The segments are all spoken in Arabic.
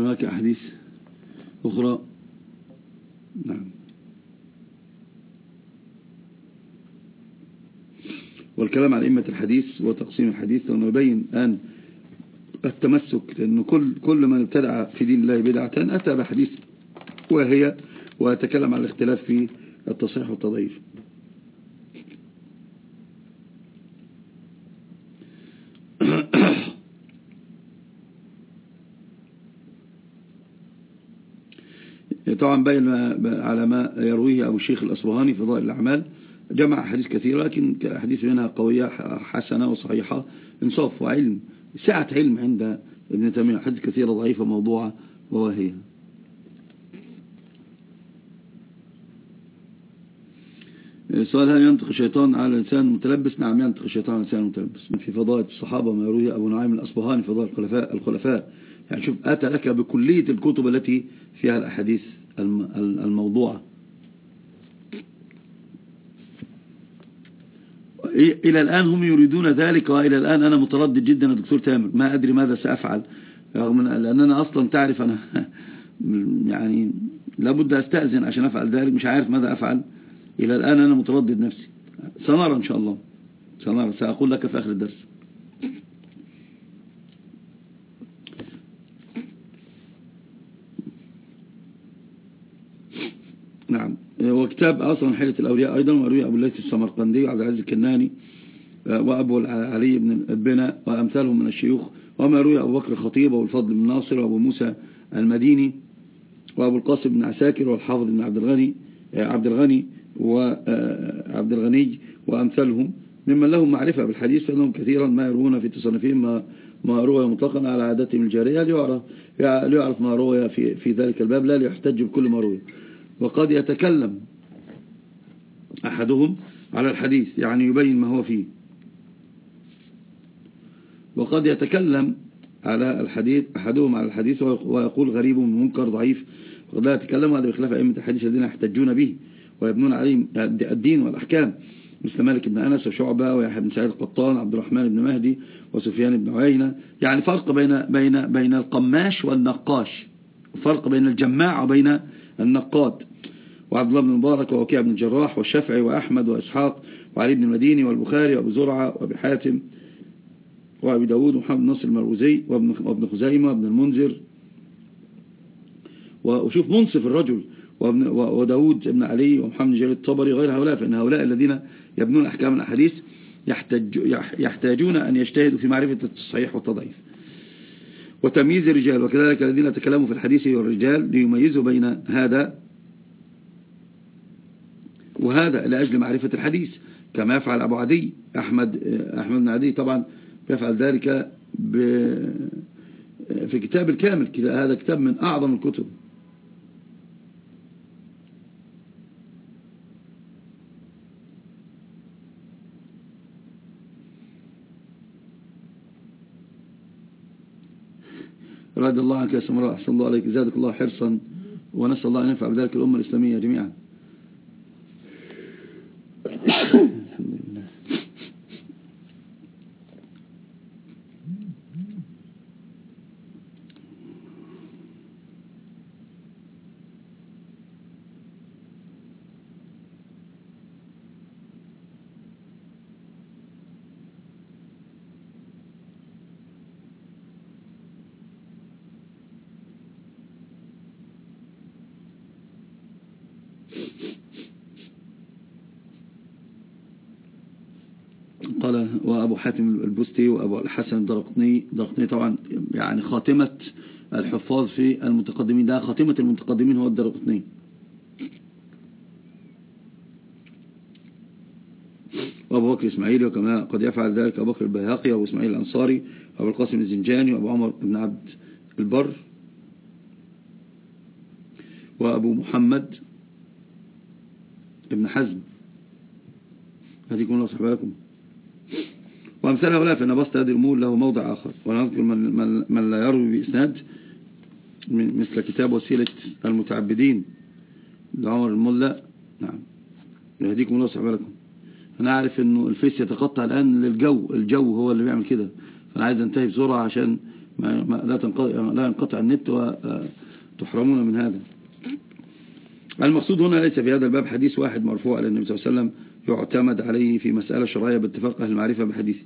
هناك أحاديث أخرى؟ نعم. والكلام عن أئمة الحديث وتقسيم الحديث لأنه يبين أن التمسك لأنه كل, كل من ابتدع في دين الله بدعة أتى بحديث وهي ويتكلم عن الاختلاف في التصحيح والتضعيف. طبعا بين على ما يرويه أبو الشيخ الأصبهاني في ضوء الأعمال جمع حديث كثير لكن حديث منها قوية حسنة وصحيحة إنصاف وعلم سعة علم عند ابن تيمية حديث كثيرة ضعيفة موضوعة وواهية سؤال هل ينطق الشيطان على الإنسان المتلبس نعم ينطق الشيطان على الإنسان المتلبس في فضائل الصحابة ما يرويه أبو نعيم الأصبهاني فضائل الخلفاء الخلفاء. يعني شوف أتى لك بكلية الكتب التي فيها الأحاديث. الموضوعة إلى الآن هم يريدون ذلك وإلى الآن أنا متردد جدا دكتور تامر. ما أدري ماذا سأفعل رغم لأن أنا أصلا تعرف أنا يعني لابد أستأذن عشان أفعل ذلك مش عارف ماذا أفعل. إلى الآن أنا متردد نفسي. سنرى إن شاء الله. سنرى سأقول لك في آخر الدرس نعم وكتاب أصلا حيلة الأولياء أيضا وروي أبو الليث السمرقندي وعبد العزيز الكناني وأبو علي بن البناء وأمثالهم من الشيوخ وما روي أبو بكر الخطيب والفضل بن ناصر وأبو موسى المديني وأبو القاسم بن عساكر والحافظ بن عبد الغني عبد الغني وعبد الغني وأمثالهم. ممن لهم معرفة بالحديث فإنهم كثيرا ما يروون في تصنفهم ما, ما روي مطلقا على عادتهم الجارية. ليعرف, ليعرف ما روي في, في ذلك الباب لا ليحتج بكل ما روي. وقد يتكلم أحدهم على الحديث يعني يبين ما هو فيه. وقد يتكلم على الحديث أحدهم على الحديث ويقول غريب منكر ضعيف وقد لا يتكلم هذا بخلاف أئمة الحديث الذين يحتجون به ويبنون عليه الدين والأحكام مثل مالك بن أنس وشعبة ويحيى بن سعيد القطان عبد الرحمن بن مهدي وسفيان بن عيينة. يعني فرق بين بين بين القماش والنقاش فرق بين الجماع وبين النقاد. وعبد الله بن مبارك ووكيع بن الجراح والشافعي وأحمد وإسحاق وعلي بن المديني والبخاري وأبو زرعة وأبي حاتم وأبي داود ومحمد نصر المروزي وابن خزيمة وابن المنذر. وشوف منصف الرجل وداود بن علي ومحمد جليل الطبري غير هؤلاء فإن هؤلاء الذين يبنون أحكام الأحاديث يحتاج يحتاجون أن يجتهدوا في معرفة الصحيح والتضعيف. وتمييز الرجال وكذلك الذين تكلموا في الحديث والرجال ليميزوا بين هذا وهذا لأجل معرفة الحديث كما يفعل أبو عدي أحمد, أحمد بن عدي طبعا يفعل ذلك في كتاب الكامل هذا كتاب من أعظم الكتب. رضي الله عنك يا سمراء أحسن الله عليك زادك الله حرصا ونسأل الله أن ينفع بذلك الأمة الإسلامية جميعا. قال وأبو حاتم البستي وأبو الحسن الدرقطني درقطني طبعا يعني خاتمة الحفاظ في المتقدمين ده خاتمة المتقدمين هو الدرقطني. وأبو بكر إسماعيل وكما قد يفعل ذلك أبو بكر البيهقي وأبو إسماعيل الأنصاري وأبو القاسم الزنجاني وأبو عمر بن عبد البر وأبو محمد ابن حزم. هذه يكون الله صحبه لكم. وأمثال هؤلاء فإن بسط هذه الأمور له موضع آخر. ونذكر من, من, من لا يروي بإسناد مثل كتاب وسيلة المتعبدين لعمر الملا نعم. يهديكم الله صحبه لكم. أنا أعرف أنه الفيس يتقطع الآن للجو. الجو هو اللي بيعمل كده. فأنا عايز أنتهي بسرعة عشان ما لا تنقطع لا ينقطع النت وتحرمون من هذا. المقصود هنا ليس في هذا الباب حديث واحد مرفوع على النبي صلى الله عليه وسلم يعتمد عليه في مسألة شرعية باتفاق أهل المعرفة بحديث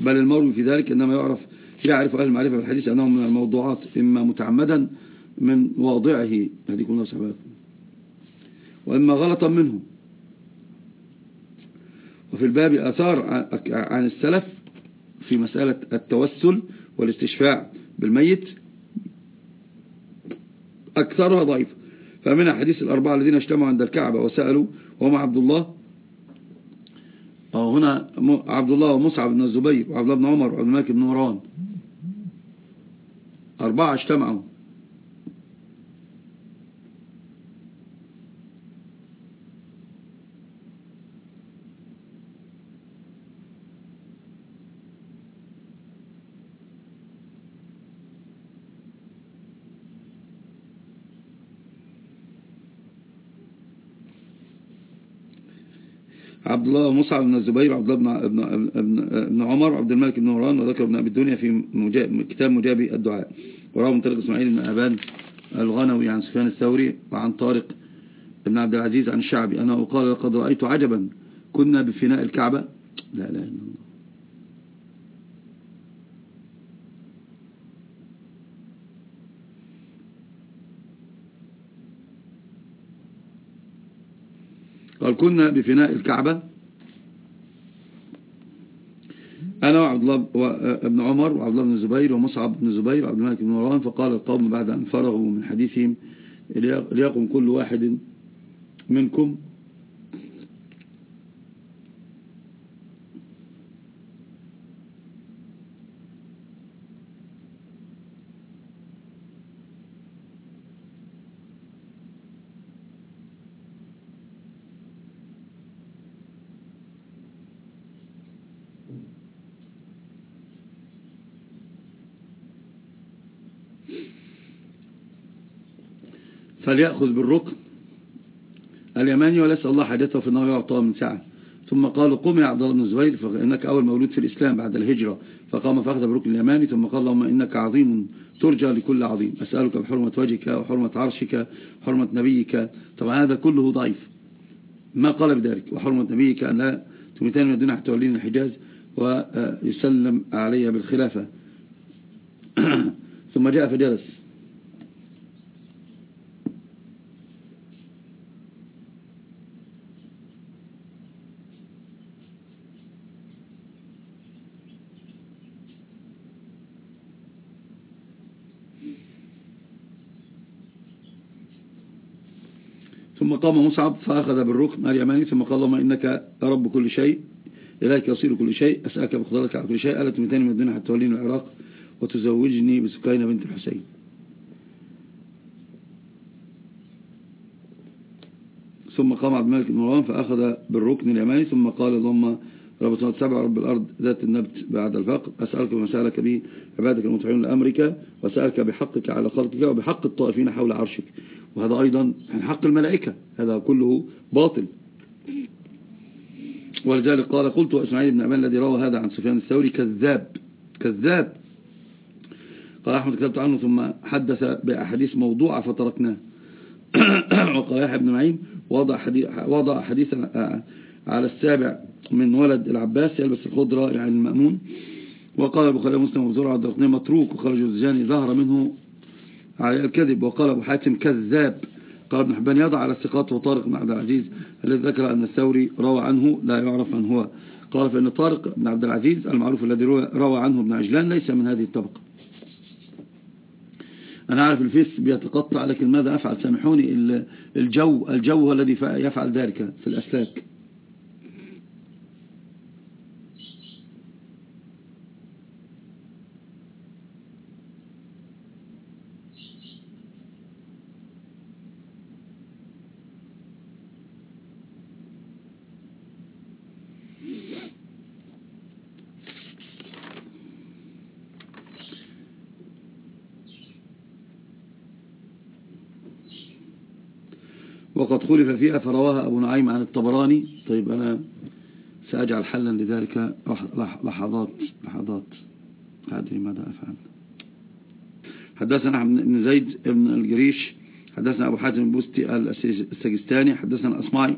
بل المروي في ذلك إنما يعرف يعرف أهل المعرفة بالحديث أنه من الموضوعات إما متعمدا من واضعه. هذه الله صحبه وإما غلطا منه. وفي الباب أثار عن السلف في مسألة التوسل والاستشفاع بالميت أكثرها ضعيف فمن حديث الأربعة الذين اجتمعوا عند الكعبة وسألوا وهم عبد الله. هنا عبد الله ومصعب بن الزبير وعبد الله بن عمر وعبد الملك بن مروان أربعة اجتمعوا. عبد الله ومصعب بن الزبير وعبد الله بن, بن, بن عمر وعبد الملك بن مروان وذكر ابن أبي الدنيا في كتاب مجابي الدعاء. وراه من طريق إسماعيل بن أبان الغنوي عن سفيان الثوري وعن طارق بن عبد العزيز عن الشعبي أنه قال لقد رأيت عجبا كنا بفناء الكعبة. لا لا الله. قال كنا بفناء الكعبة. أنا وعبد الله بن عمر وعبد الله بن الزبير ومصعب بن الزبير وعبد الملك بن مروان فقال القوم بعد أن فرغوا من حديثهم ليقم كل واحد منكم فليأخذ بالركن اليماني وليس الله حاجته في النار يعطى من ساعة. ثم قالوا قم يا عبد الله بن الزبير فإنك أول مولود في الإسلام بعد الهجرة. فقام فأخذ بالركن اليماني ثم قال اللهم إنك عظيم ترجى لكل عظيم. أسألك بحرمة وجهك وحرمة عرشك وحرمة نبيك. طبعا هذا كله ضعيف. ما قال بذلك؟ وحرمة نبيك أن لا تمتين من حتى تولين الحجاز ويسلم علي بالخلافة. ثم جاء فجلس. ثم قام مصعب فأخذ بالركن اليماني ثم قال اللهم إنك رب كل شيء إليك يصير كل شيء أسألك بخضرك على كل شيء ألا تمتني من الدنيا حتى توليني العراق وتزوجني بسكينة بنت الحسين. ثم قام عبد الملك بن مروان فأخذ بالركن اليماني ثم قال اللهم رب السماوات السبع رب الأرض ذات النبت بعد الفقر. أسألك بما سألك به عبادك المطيعون لأمرك وأسألك بحقك على خلقك وبحق الطائفين حول عرشك. وهذا أيضا من حق الملائكة. هذا كله باطل. ولذلك قال قلت إسماعيل بن أمان الذي روى هذا عن سفيان الثوري كذاب كذاب. قال أحمد كتبت عنه ثم حدث بأحاديث موضوعة فتركناه. وقال يحيى بن معين وضع حديث وضع حديثا على السابع من ولد العباس يلبس الخضرة يعني المأمون. وقال البخاري مسلم وزرع الدرقني متروك وخرج الزجاني ظهر منه على الكذب. وقال أبو حاتم كذاب. قال ابن حبان يضع على الثقات وطارق بن عبد العزيز الذي ذكر أن الثوري روى عنه لا يعرف من هو. قال فإن طارق بن عبد العزيز المعروف الذي روى عنه ابن عجلان ليس من هذه الطبقة. أنا عارف الفيس بيتقطع لكن ماذا أفعل؟ سامحوني الجو الجو هو الذي يفعل ذلك في الأسلاك. وقد خلف فيها فرواها أبو نعيم عن الطبراني. طيب أنا سأجعل حلا لذلك. لحظات لحظات. أدري ماذا أفعل. حدثنا أحمد بن زيد بن الجريش. حدثنا أبو حاتم البستي السجستاني. حدثنا أصمعي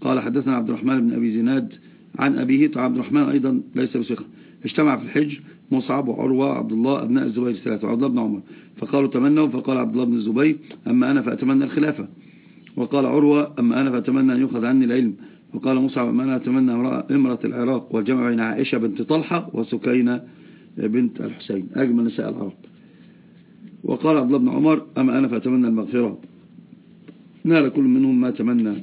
قال حدثنا عبد الرحمن بن أبي زناد عن أبيه. عبد الرحمن أيضا ليس بثقة. اجتمع في الحج مصعب وعروة وعبد الله أبناء الزبير الثلاثة وعبد الله بن عمر. فقالوا تمنوا فقال عبد الله بن الزبير أما أنا فأتمنى الخلافة. وقال عروة أما أنا فأتمنى أن يؤخذ عني العلم. وقال مصعب أما أنا أتمنى امرأة العراق والجمع بين عائشة بنت طلحة وسكينة بنت الحسين. أجمل نساء العرب وقال عبد الله بن عمر أما أنا فأتمنى المغفرة. نال كل منهم ما تمنى.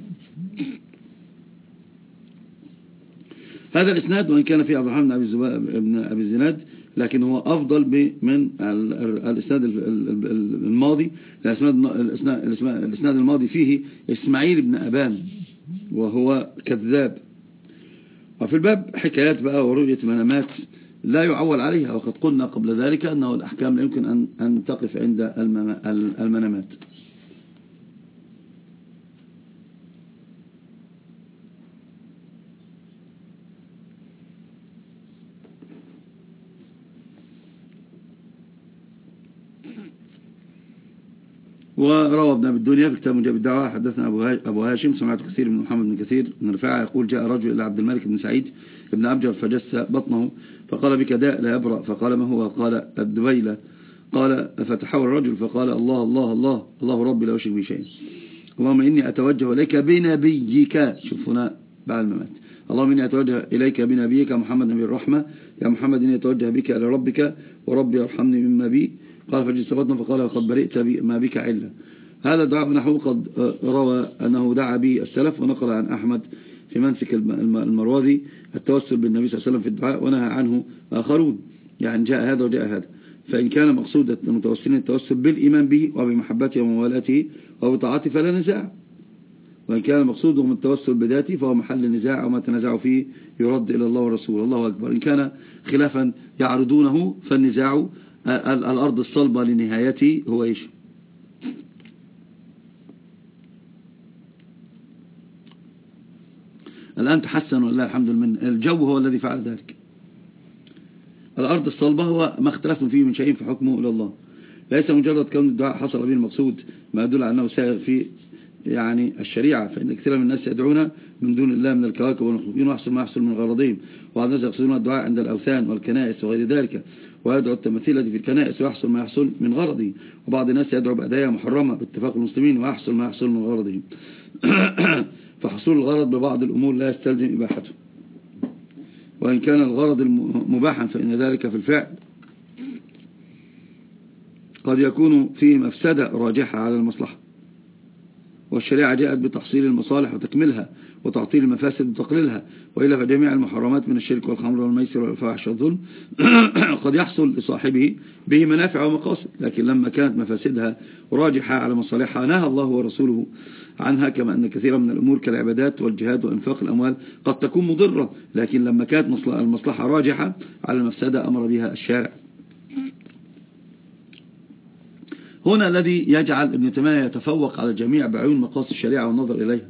هذا الإسناد وإن كان فيه عبد الرحمن بن أبي الزناد لكن هو أفضل من الإسناد الماضي. الإسناد الماضي فيه إسماعيل بن أبان وهو كذاب. وفي الباب حكايات بقى ورؤية منامات لا يعول عليها وقد قلنا قبل ذلك أنه الأحكام لا يمكن أن تقف عند المنامات. وروى ابن أبي الدنيا في كتاب مجاب الدعوة. حدثنا أبو هاشم سمعت كثير من محمد بن كثير. من رفاعة يقول جاء رجل إلى عبد الملك بن سعيد ابن أبجر فجس بطنه فقال بك داء لا يبرأ. فقال ما هو؟ قال الدبيلة قال فتحول الرجل؟ فقال الله الله الله الله ربي لا أشرك بشيء اللهم إني أتوجه إليك بنبيك. شوف هنا بعد الممات. اللهم إني أتوجه إليك بنبيك محمد نبي الرحمة. يا محمد إني أتوجه بك إلى ربك وربي أرحمني مما بي. قال بطنه فقال قد برئت ما بك علة هذا دعاء نحو قد روى أنه دعا به السلف ونقل عن أحمد في منسك المروذي التوسل بالنبي صلى الله عليه وسلم في الدعاء ونهى عنه آخرون. يعني جاء هذا وجاء هذا. فإن كان مقصود المتوسلين التوسل بالإيمان به وبمحبته وموالاته وبطاعته فلا نزاع. وإن كان مقصودهم التوسل بذاته فهو محل نزاع وما تنزعوا فيه يرد إلى الله ورسوله الله أكبر. إن كان خلافا يعرضونه فالنزاع الأرض الصلبة لنهايته هو إيش؟ الآن تحسن والله الحمد لله الجو هو الذي فعل ذلك. الأرض الصلبة هو ما اختلفتم فيه من شيء في حكمه إلى الله. ليس مجرد كون الدعاء حصل به المقصود ما يدل على أنه سائغ في يعني الشريعة فإن كثير من الناس يدعون من دون الله من الكواكب والمخلوقين ويحصل ما يحصل من غرضهم. وعلى الناس يقصدون الدعاء عند الأوثان والكنائس وغير ذلك. ويدعو التماثيل التي في الكنائس ويحصل ما يحصل من غرضه. وبعض الناس يدعو بأدايا محرمة باتفاق المسلمين ويحصل ما يحصل من غرضه. فحصول الغرض ببعض الأمور لا يستلزم إباحته. وإن كان الغرض مباحا فإن ذلك في الفعل. قد يكون فيه مفسدة راجحة على المصلحة. والشريعة جاءت بتحصيل المصالح وتكملها وتعطيل المفاسد وتقليلها وإلا فجميع المحرمات من الشرك والخمر والميسر والفواحش والظلم. قد يحصل لصاحبه به منافع ومقاصد لكن لما كانت مفاسدها راجحة على مصالحها نهى الله ورسوله عنها كما أن كثيرا من الأمور كالعبادات والجهاد وإنفاق الأموال قد تكون مضرة لكن لما كانت المصلحة راجحة على المفسدة أمر بها الشارع. هنا الذي يجعل ابن تيمية يتفوق على الجميع بعيون مقاصد الشريعة والنظر إليها.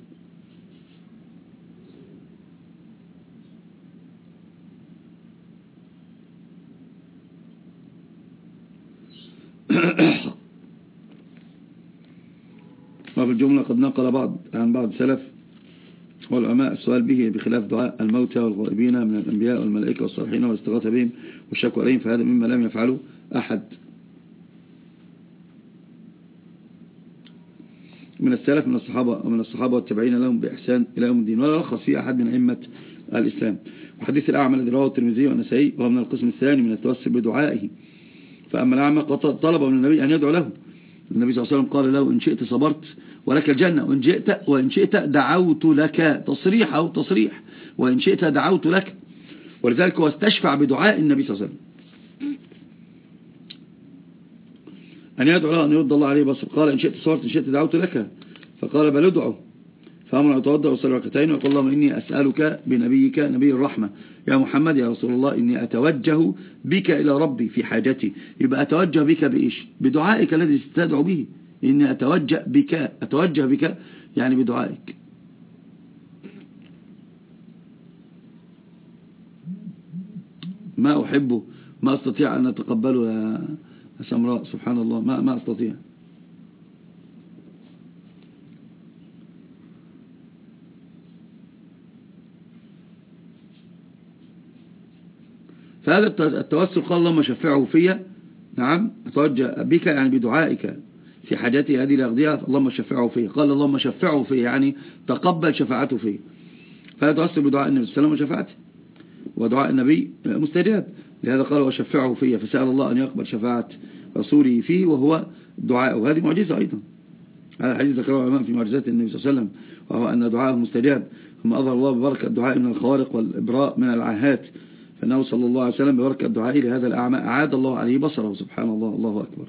وفي الجملة قد نقل بعض عن بعض السلف والعلماء السؤال به بخلاف دعاء الموتى والغائبين من الأنبياء والملائكة والصالحين والاستغاثة بهم والشكوى عليهم فهذا مما لم يفعله أحد. من السلف من الصحابة ومن الصحابة والتابعين لهم بإحسان إلى يوم الدين. ولا رخص في أحد من أئمة الإسلام. وحديث الأعمى الذي رواه الترمذي والنسائي وهو من القسم الثاني من التوسل بدعائه. فأما الأعمى طلب من النبي أن يدعو له. النبي صلى الله عليه وسلم قال له إن شئت صبرت ولك الجنة. وإن شئت, وإن شئت دعوت لك تصريح أو تصريح. وإن شئت دعوت لك. ولذلك هو استشفع بدعاء النبي صلى الله عليه وسلم. أن يدعو له أن يرد الله عليه بصر. قال إن شئت صبرت إن شئت دعوت لك. فقال بل ادعو. فأمر يتوضأ وصلي ركعتين ويقول اللهم إني أسألك بنبيك نبي الرحمة. يا محمد يا رسول الله إني أتوجه بك إلى ربي في حاجتي. يبقى أتوجه بك بإيش؟ بدعائك الذي ستدعو به. إني أتوجه بك أتوجه بك يعني بدعائك. ما أحبه ما أستطيع أن أتقبله. يا سمراء سبحان الله. ما, ما أستطيع. فهذا التوسل قال اللهم شفعه فيا. نعم أتوجه بك يعني بدعائك في حاجتي هذه الأغذية اللهم شفعه فيه قال اللهم شفعه فيه يعني تقبل شفاعته فيه فيتوسل بدعاء النبي صلى الله عليه وسلم وشفاعته. ودعاء النبي مستجاب. لهذا قال وشفعه فيه فسأل الله أن يقبل شفاعة رسوله فيه وهو دعاء وهذه معجزة أيضا. هذا الحديث ذكره العلماء في معجزات النبي صلى الله عليه وسلم وهو أن دعاءه مستجاب. ثم أظهر الله ببركة الدعاء من الخوارق والإبراء من العاهات فإنه صلى الله عليه وسلم ببركة الدعاء لهذا الأعمى أعاد الله عليه بصره. سبحان الله الله أكبر.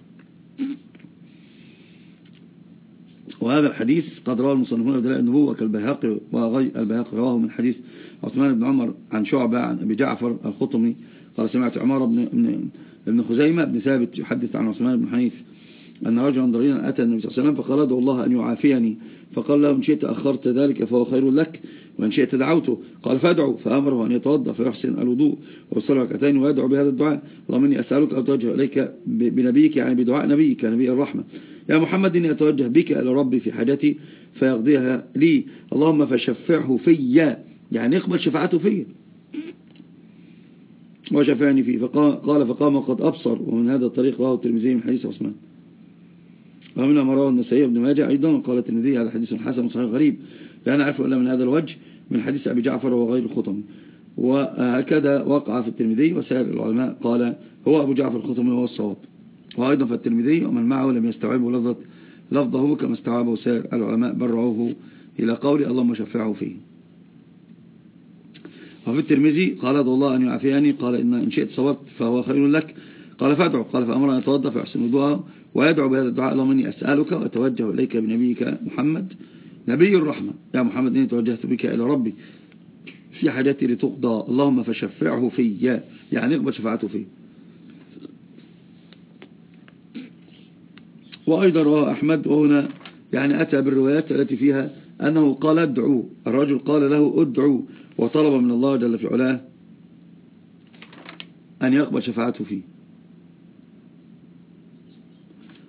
وهذا الحديث قد رواه المصنفون بدلاء النبوة كالبيهقي وغي البيهقي رواه من حديث عثمان بن عمر عن شعبة عن أبي جعفر الخطمي قال سمعت عمر بن, بن خزيمة بن ثابت يحدث عن عثمان بن حنيف أن رجلا ضريرا أتى النبي صلى الله عليه وسلم فقال ادعو الله أن يعافيني. فقال له إن شئت أخرت ذلك فهو خير لك وإن شئت دعوته. قال فأدعو. فأمره أن يتوضأ فيحسن الوضوء ويصلي ركعتين ويدعو بهذا الدعاء. اللهم إني أسألك أن توجه إليك بنبيك يعني بدعاء نبيك نبي الرحمة. يا محمد إني أتوجه بك إلى ربي في حاجتي فيقضيها لي. اللهم فشفعه في يعني اقبل شفاعته في وشفعني فيه. فقال فقام قد أبصر ومن هذا الطريق رواه الترمذي من حديث عثمان. ومن ما رواه النسائي بن ماجه أيضا قال الترمذي هذا حديث حسن صحيح غريب. لا نعرف إلا من هذا الوجه من حديث أبي جعفر وغير الخطم. وهكذا وقع في الترمذي وسائر العلماء. قال هو أبو جعفر الخطمي هو الصواب. وأيضا في الترمذي ومن معه لم يستوعبه لفظه كما استوعبه سائر العلماء برعوه إلى قول اللهم شفعه فيه. وفي الترمذي قال ادعو الله أن يعافيني قال إن, إن شئت صبرت فهو خير لك. قال فادعو قال فأمر أن يتوضا فيحسن وضوءه ويدعو بهذا الدعاء اللهم إني أسألك وأتوجه إليك بنبيك محمد نبي الرحمة. يا محمد إني توجهت بك إلى ربي في حاجتي لتقضى. اللهم فشفعه في. يعني اقبل شفاعته فيه؟ وأيضا رواه أحمد وهنا يعني أتى بالروايات التي فيها أنه قال ادعو. الرجل قال له ادعو. وطلب من الله جل في علاه أن يقبل شفاعته فيه.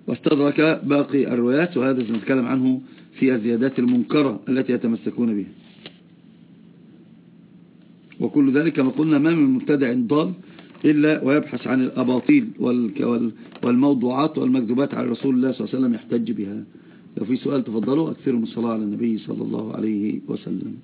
واستدرك باقي الروايات وهذا سنتكلم عنه في الزيادات المنكرة التي يتمسكون بها. وكل ذلك كما قلنا ما من مبتدع ضال إلا ويبحث عن الأباطيل والموضوعات والمكذوبات على رسول الله صلى الله عليه وسلم يحتج بها. لو في سؤال تفضلوا أكثروا من الصلاة على النبي صلى الله عليه وسلم.